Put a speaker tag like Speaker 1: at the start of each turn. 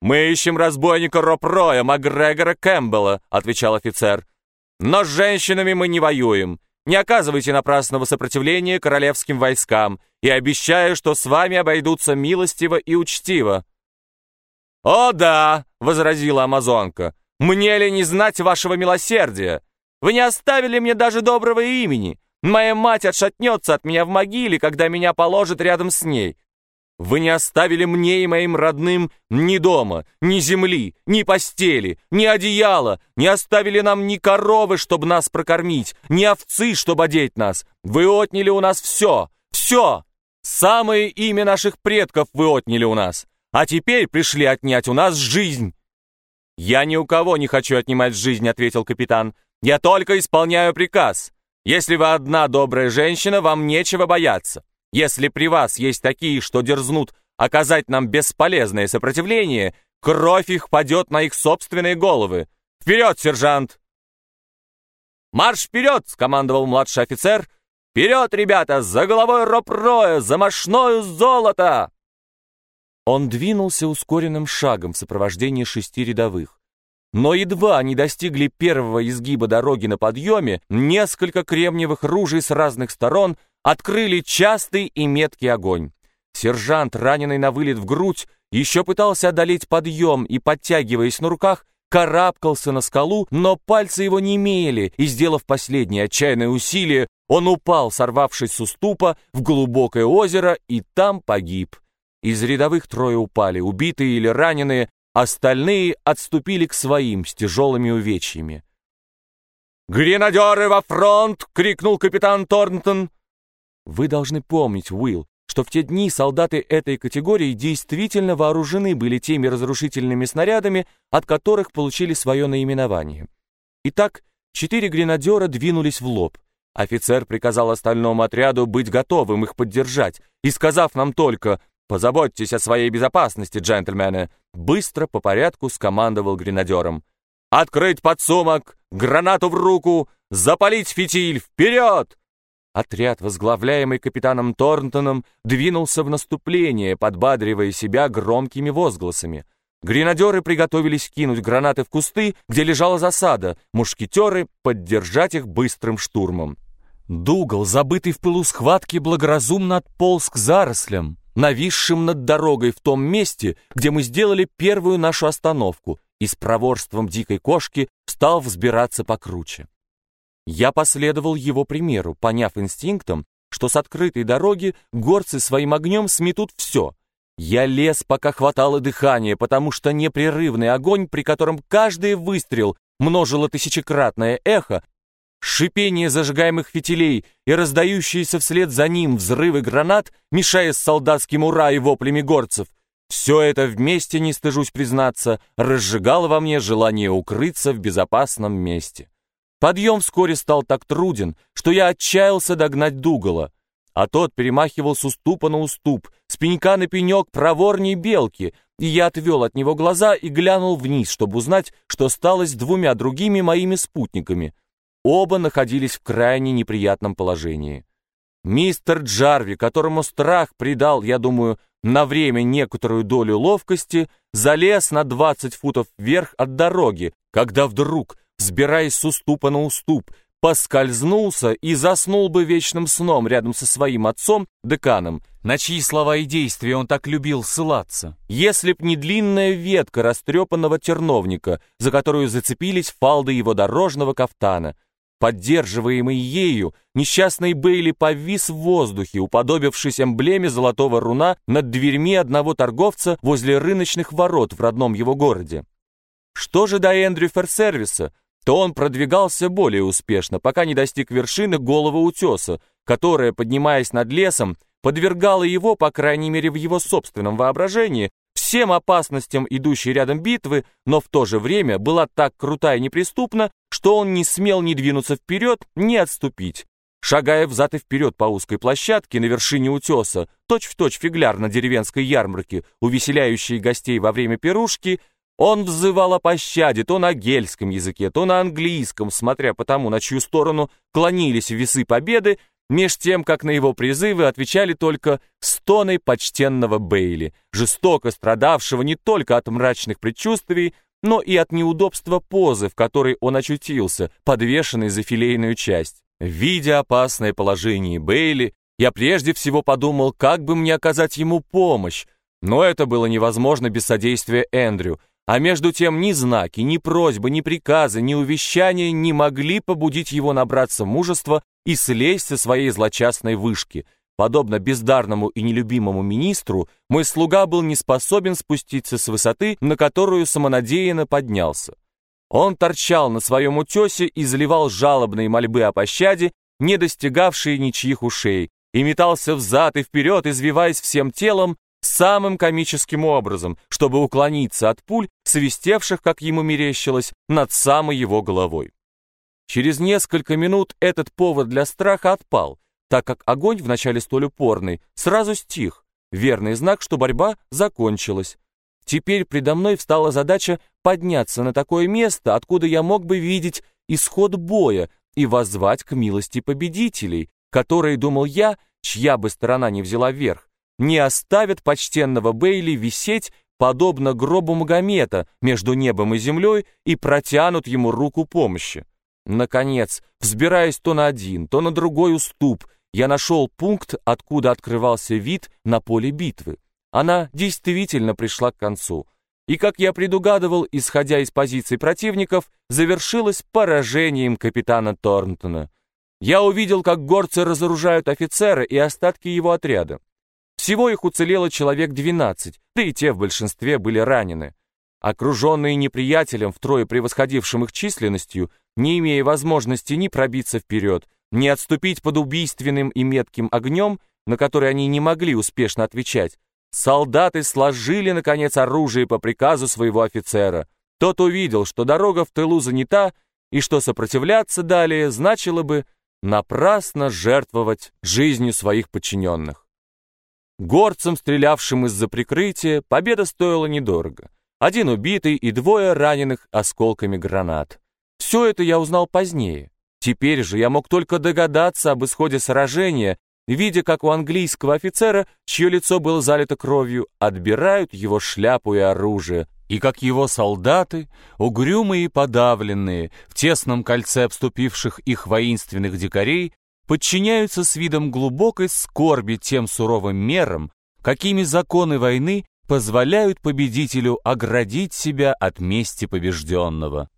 Speaker 1: «Мы ищем разбойника Ропроя, Макгрегора Кэмпбелла», — отвечал офицер. «Но с женщинами мы не воюем. Не оказывайте напрасного сопротивления королевским войскам и обещаю, что с вами обойдутся милостиво и учтиво». «О да!» — возразила амазонка. «Мне ли не знать вашего милосердия? Вы не оставили мне даже доброго имени. Моя мать отшатнется от меня в могиле, когда меня положат рядом с ней. Вы не оставили мне и моим родным ни дома, ни земли, ни постели, ни одеяла, не оставили нам ни коровы, чтобы нас прокормить, ни овцы, чтобы одеть нас. Вы отняли у нас все, все. Самое имя наших предков вы отняли у нас, а теперь пришли отнять у нас жизнь». «Я ни у кого не хочу отнимать жизнь», — ответил капитан. «Я только исполняю приказ. Если вы одна добрая женщина, вам нечего бояться. Если при вас есть такие, что дерзнут оказать нам бесполезное сопротивление, кровь их падет на их собственные головы. Вперед, сержант!» «Марш вперед!» — скомандовал младший офицер. «Вперед, ребята! За головой роб-роя! За мошною золото!» Он двинулся ускоренным шагом в сопровождении шести рядовых. Но едва они достигли первого изгиба дороги на подъеме, несколько кремниевых ружей с разных сторон открыли частый и меткий огонь. Сержант, раненый на вылет в грудь, еще пытался одолеть подъем и, подтягиваясь на руках, карабкался на скалу, но пальцы его не имели, и, сделав последнее отчаянное усилие, он упал, сорвавшись с уступа, в глубокое озеро и там погиб. Из рядовых трое упали, убитые или раненые, Остальные отступили к своим с тяжелыми увечьями. «Гренадеры во фронт!» — крикнул капитан Торнтон. Вы должны помнить, Уилл, что в те дни солдаты этой категории действительно вооружены были теми разрушительными снарядами, от которых получили свое наименование. Итак, четыре гренадера двинулись в лоб. Офицер приказал остальному отряду быть готовым их поддержать, и, сказав нам только «Позаботьтесь о своей безопасности, джентльмены!» Быстро по порядку скомандовал гренадером. «Открыть подсумок! Гранату в руку! Запалить фитиль! Вперед!» Отряд, возглавляемый капитаном Торнтоном, двинулся в наступление, подбадривая себя громкими возгласами. Гренадеры приготовились кинуть гранаты в кусты, где лежала засада, мушкетеры — поддержать их быстрым штурмом. Дугал, забытый в пылу схватки, благоразумно отполз к зарослям нависшим над дорогой в том месте, где мы сделали первую нашу остановку, и с проворством дикой кошки стал взбираться покруче. Я последовал его примеру, поняв инстинктом, что с открытой дороги горцы своим огнем сметут все. Я лез, пока хватало дыхания, потому что непрерывный огонь, при котором каждый выстрел множило тысячекратное эхо, шипение зажигаемых фитилей и раздающиеся вслед за ним взрывы гранат, мешая с солдатским ура и воплями горцев, все это вместе, не стыжусь признаться, разжигало во мне желание укрыться в безопасном месте. Подъем вскоре стал так труден, что я отчаялся догнать Дугала, а тот перемахивал с уступа на уступ, с пенька на пенек проворней белки, и я отвел от него глаза и глянул вниз, чтобы узнать, что стало с двумя другими моими спутниками — Оба находились в крайне неприятном положении. Мистер Джарви, которому страх придал, я думаю, на время некоторую долю ловкости, залез на 20 футов вверх от дороги, когда вдруг, взбираясь с уступа на уступ, поскользнулся и заснул бы вечным сном рядом со своим отцом, деканом, на чьи слова и действия он так любил ссылаться, если б не длинная ветка растрепанного терновника, за которую зацепились фалды его дорожного кафтана, Поддерживаемый ею, несчастный Бейли повис в воздухе, уподобившись эмблеме золотого руна над дверьми одного торговца возле рыночных ворот в родном его городе. Что же до Эндрю Ферсервиса, то он продвигался более успешно, пока не достиг вершины голого утеса, которая, поднимаясь над лесом, подвергала его, по крайней мере в его собственном воображении, всем опасностям идущей рядом битвы, но в то же время была так крута и неприступна, что он не смел ни двинуться вперед, ни отступить. Шагая взад и вперед по узкой площадке на вершине утеса, точь-в-точь точь фигляр на деревенской ярмарке, увеселяющий гостей во время пирушки, он взывал о пощаде то на гельском языке, то на английском, смотря по тому, на чью сторону клонились весы победы, меж тем, как на его призывы отвечали только стоны почтенного Бейли, жестоко страдавшего не только от мрачных предчувствий, но и от неудобства позы, в которой он очутился, подвешенный за филейную часть. Видя опасное положение Бейли, я прежде всего подумал, как бы мне оказать ему помощь, но это было невозможно без содействия Эндрю, а между тем ни знаки, ни просьбы, ни приказы, ни увещания не могли побудить его набраться мужества и слезть со своей злочастной вышки. Подобно бездарному и нелюбимому министру, мой слуга был не способен спуститься с высоты, на которую самонадеянно поднялся. Он торчал на своем утесе и заливал жалобные мольбы о пощаде, не достигавшие ничьих ушей, и метался взад и вперед, извиваясь всем телом, самым комическим образом, чтобы уклониться от пуль, свистевших, как ему мерещилось, над самой его головой. Через несколько минут этот повод для страха отпал, так как огонь, вначале столь упорный, сразу стих, верный знак, что борьба закончилась. Теперь предо мной встала задача подняться на такое место, откуда я мог бы видеть исход боя и воззвать к милости победителей, которые, думал я, чья бы сторона не взяла верх, не оставят почтенного Бейли висеть, подобно гробу Магомета, между небом и землей и протянут ему руку помощи. Наконец, взбираясь то на один, то на другой уступ, я нашел пункт, откуда открывался вид на поле битвы. Она действительно пришла к концу. И, как я предугадывал, исходя из позиций противников, завершилась поражением капитана Торнтона. Я увидел, как горцы разоружают офицера и остатки его отряда. Всего их уцелело человек 12, да и те в большинстве были ранены. Окруженные неприятелем, втрое превосходившим их численностью, не имея возможности ни пробиться вперед, ни отступить под убийственным и метким огнем, на который они не могли успешно отвечать, солдаты сложили, наконец, оружие по приказу своего офицера. Тот увидел, что дорога в тылу занята, и что сопротивляться далее значило бы напрасно жертвовать жизнью своих подчиненных. Горцам, стрелявшим из-за прикрытия, победа стоила недорого. Один убитый и двое раненых осколками гранат. Все это я узнал позднее. Теперь же я мог только догадаться об исходе сражения, видя, как у английского офицера, чье лицо было залито кровью, отбирают его шляпу и оружие, и как его солдаты, угрюмые и подавленные, в тесном кольце обступивших их воинственных дикарей, подчиняются с видом глубокой скорби тем суровым мерам, какими законы войны позволяют победителю оградить себя от мести побежденного.